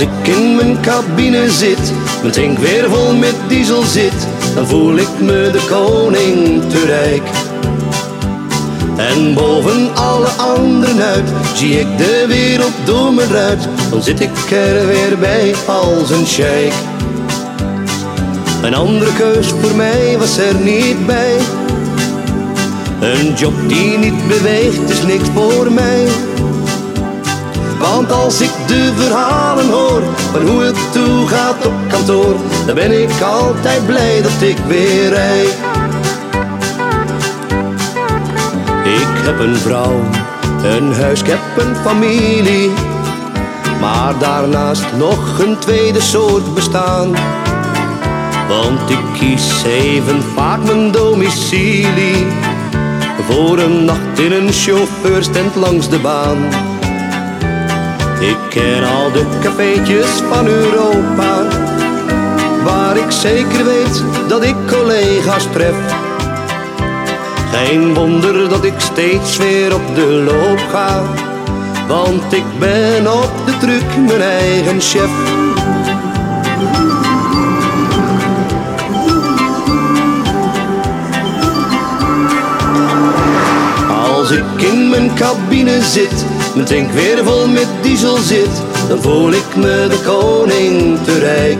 Als ik in mijn cabine zit, mijn tank weer vol met diesel zit, dan voel ik me de koning te rijk. En boven alle anderen uit zie ik de wereld door me ruit. Dan zit ik er weer bij als een sheik. Een andere keus voor mij was er niet bij. Een job die niet beweegt is niks voor mij. Want als ik de verhalen hoor van hoe het toe gaat op kantoor, dan ben ik altijd blij dat ik weer rijd. Ik heb een vrouw, een huis, ik heb een familie. Maar daarnaast nog een tweede soort bestaan. Want ik kies even vaak mijn domicilie. Voor een nacht in een chauffeurstent langs de baan. Ik ken al de cafeetjes van Europa. Waar ik zeker weet dat ik collega's tref. Geen wonder dat ik steeds weer op de loop ga. Want ik ben op de truc mijn eigen chef. Als ik in mijn cabine zit, mijn tank weer vol met diesel zit, dan voel ik me de koning te rijk.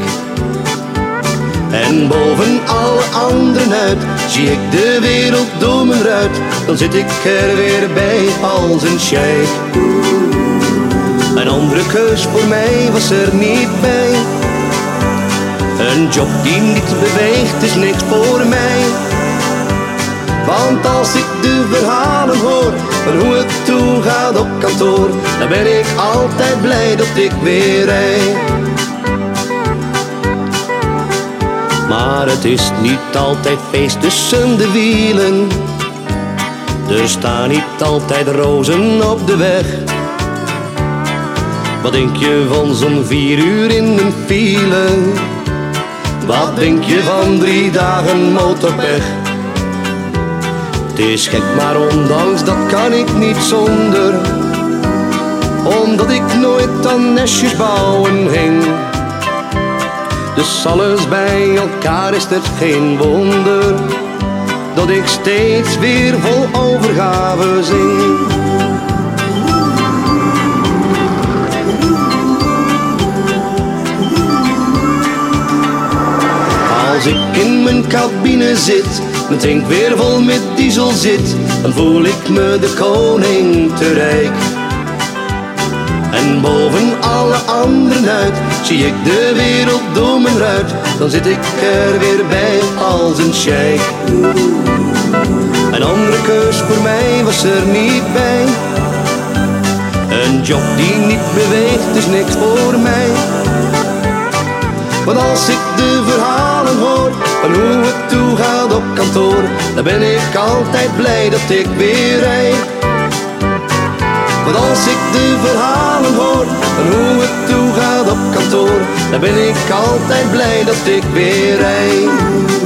En boven alle anderen uit zie ik de wereld door mijn ruit, dan zit ik er weer bij als een sheik. Een andere keus voor mij was er niet bij. Een job die niet beweegt is niks voor mij. Want als ik de verhalen hoor van hoe het toe gaat op kantoor, dan ben ik altijd blij dat ik weer rijd. Maar het is niet altijd feest tussen de wielen. Er staan niet altijd rozen op de weg. Wat denk je van zo'n vier uur in een file? Wat denk je van drie dagen motorpech? Is gek, maar ondanks dat kan ik niet zonder. Omdat ik nooit aan nestjes bouwen hing. Dus alles bij elkaar is het geen wonder dat ik steeds weer vol overgave zing. Als ik in mijn cabine zit, mijn tank weer vol met diesel zit, dan voel ik me de koning te rijk. En boven alle anderen uit zie ik de wereld door mijn ruit, dan zit ik er weer bij als een sheik. Een andere keus voor mij was er niet bij. Een job die niet beweegt is niks voor mij. Want als ik de hoor van hoe het toe gaat op kantoor, dan ben ik altijd blij dat ik weer rijd. Want als ik de verhalen hoor van hoe het toe gaat op kantoor, dan ben ik altijd blij dat ik weer rijd.